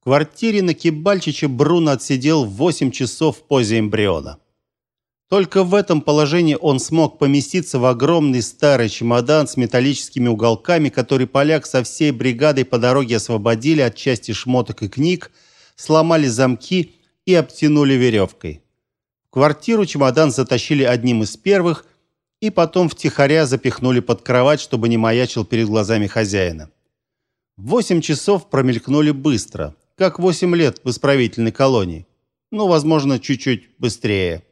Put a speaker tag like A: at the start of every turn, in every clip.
A: В квартире на Кибальчиче Бруно отсидел 8 часов в позе эмбриона. Только в этом положении он смог поместиться в огромный старый чемодан с металлическими уголками, который поляк со всей бригадой по дороге освободили от части шмоток и книг, сломали замки и обтянули веревкой. В квартиру чемодан затащили одним из первых и потом втихаря запихнули под кровать, чтобы не маячил перед глазами хозяина. Восемь часов промелькнули быстро, как восемь лет в исправительной колонии. Ну, возможно, чуть-чуть быстрее.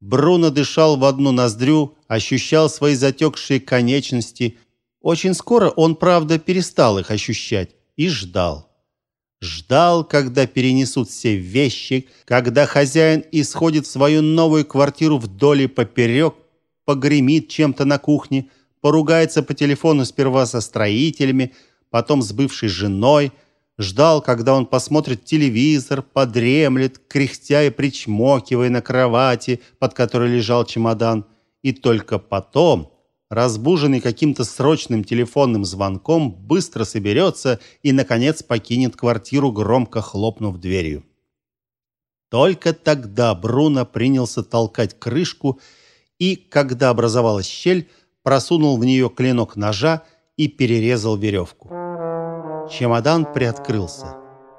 A: Бруно дышал в одну ноздрю, ощущал свои затекшие конечности. Очень скоро он, правда, перестал их ощущать и ждал. Ждал, когда перенесут все вещи, когда хозяин исходит в свою новую квартиру вдоль и поперек, погремит чем-то на кухне, поругается по телефону сперва со строителями, потом с бывшей женой – ждал, когда он посмотрит телевизор, подремлет, кряхтя и причмокивая на кровати, под которой лежал чемодан, и только потом, разбуженный каким-то срочным телефонным звонком, быстро соберется и наконец покинет квартиру, громко хлопнув дверью. Только тогда Бруно принялся толкать крышку и, когда образовалась щель, просунул в нее клинок ножа и перерезал веревку. Чемодан приоткрылся,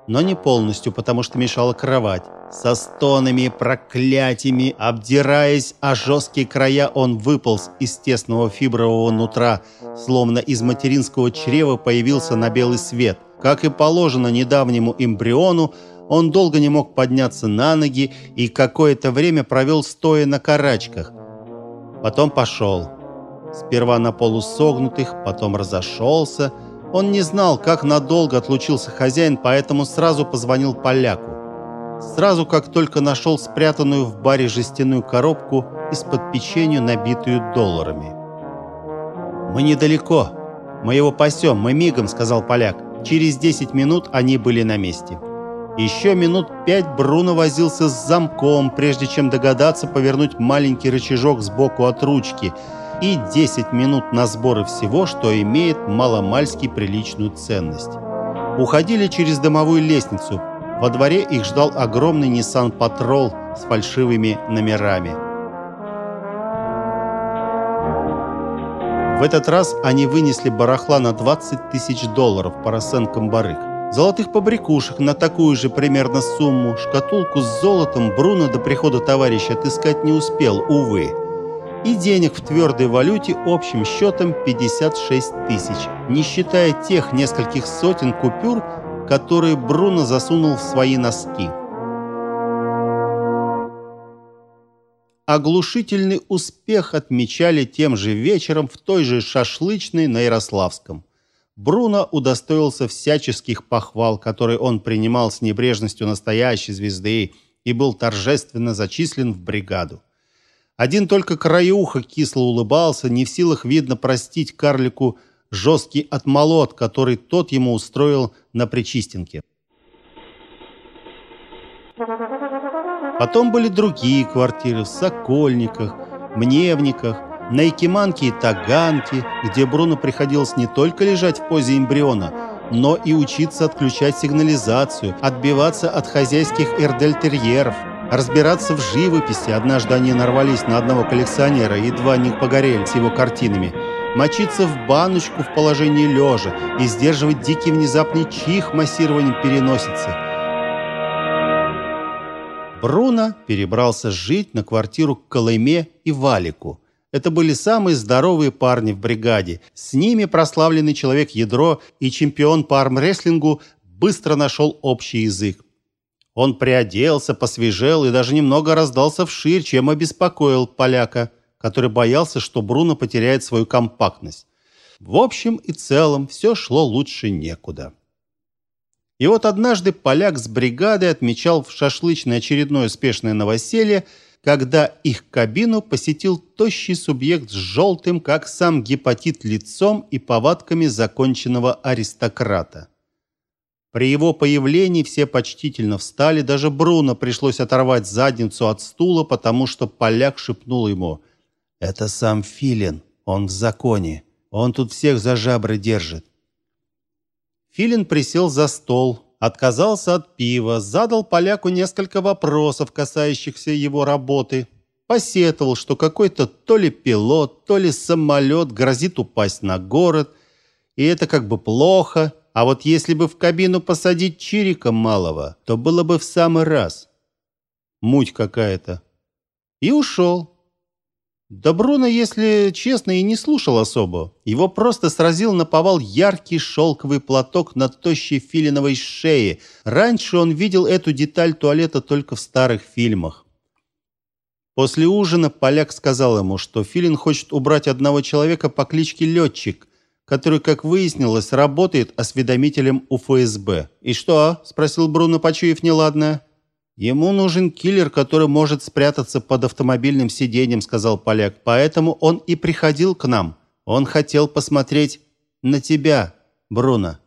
A: но не полностью, потому что мешала кровать. Со стонами, проклятиями, обдираясь о жесткие края, он выполз из тесного фибрового нутра, словно из материнского чрева появился на белый свет. Как и положено недавнему эмбриону, он долго не мог подняться на ноги и какое-то время провел стоя на карачках. Потом пошел. Сперва на полусогнутых, потом разошелся – он не знал, как надолго отлучился хозяин, поэтому сразу позвонил поляку. Сразу, как только нашел спрятанную в баре жестяную коробку из-под печенья, набитую долларами. «Мы недалеко. Мы его пасем, мы мигом», — сказал поляк. Через 10 минут они были на месте. Еще минут пять Бруно возился с замком, прежде чем догадаться повернуть маленький рычажок сбоку от ручки — и 10 минут на сборы всего, что имеет маломальски приличную ценность. Уходили через домовую лестницу. Во дворе их ждал огромный Nissan Patrol с фальшивыми номерами. В этот раз они вынесли барахла на 20 тысяч долларов по расценкам барыг. Золотых побрякушек на такую же примерно сумму, шкатулку с золотом Бруно до прихода товарища отыскать не успел, увы и денег в твердой валюте общим счетом 56 тысяч, не считая тех нескольких сотен купюр, которые Бруно засунул в свои носки. Оглушительный успех отмечали тем же вечером в той же шашлычной на Ярославском. Бруно удостоился всяческих похвал, которые он принимал с небрежностью настоящей звезды и был торжественно зачислен в бригаду. Один только краюха кисло улыбался, не в силах, видно, простить карлику жесткий отмолот, который тот ему устроил на Причистенке. Потом были другие квартиры в Сокольниках, Мневниках, на Якиманке и Таганке, где Бруно приходилось не только лежать в позе эмбриона, но и учиться отключать сигнализацию, отбиваться от хозяйских эрдельтерьеров – разбираться в живописи. Однажды они нарвались на одного коллекционера, едва не погорели с его картинами. Мочиться в баночку в положении лежа и сдерживать дикий внезапный чих массированием переносицы. Бруно перебрался жить на квартиру к Колыме и Валику. Это были самые здоровые парни в бригаде. С ними прославленный человек ядро и чемпион по армрестлингу быстро нашел общий язык. Он приоделся, посвежел и даже немного раздался вширь, чем обеспокоил поляка, который боялся, что Бруно потеряет свою компактность. В общем и целом все шло лучше некуда. И вот однажды поляк с бригадой отмечал в шашлычной очередное успешное новоселье, когда их кабину посетил тощий субъект с желтым, как сам гепатит, лицом и повадками законченного аристократа. При его появлении все почтительно встали, даже Бруно пришлось оторвать задницу от стула, потому что поляк шепнул ему: "Это сам Филин, он в законе. Он тут всех за жабры держит". Филин присел за стол, отказался от пива, задал поляку несколько вопросов, касающихся его работы. Посетовал, что какой-то то ли пилот, то ли самолет грозит упасть на город, и это как бы плохо, а вот если бы в кабину посадить Чирика малого, то было бы в самый раз. Муть какая-то. И ушел. Да Бруно, если честно, и не слушал особо. Его просто сразил на повал яркий шелковый платок на тощей филиновой шее. Раньше он видел эту деталь туалета только в старых фильмах. После ужина поляк сказал ему, что Филин хочет убрать одного человека по кличке Летчик, который, как выяснилось, работает осведомителем у ФСБ. «И что?» – спросил Бруно, почуяв неладное. Ему нужен киллер, который может спрятаться под автомобильным сиденьем, сказал поляк. Поэтому он и приходил к нам. Он хотел посмотреть на тебя, Бруно.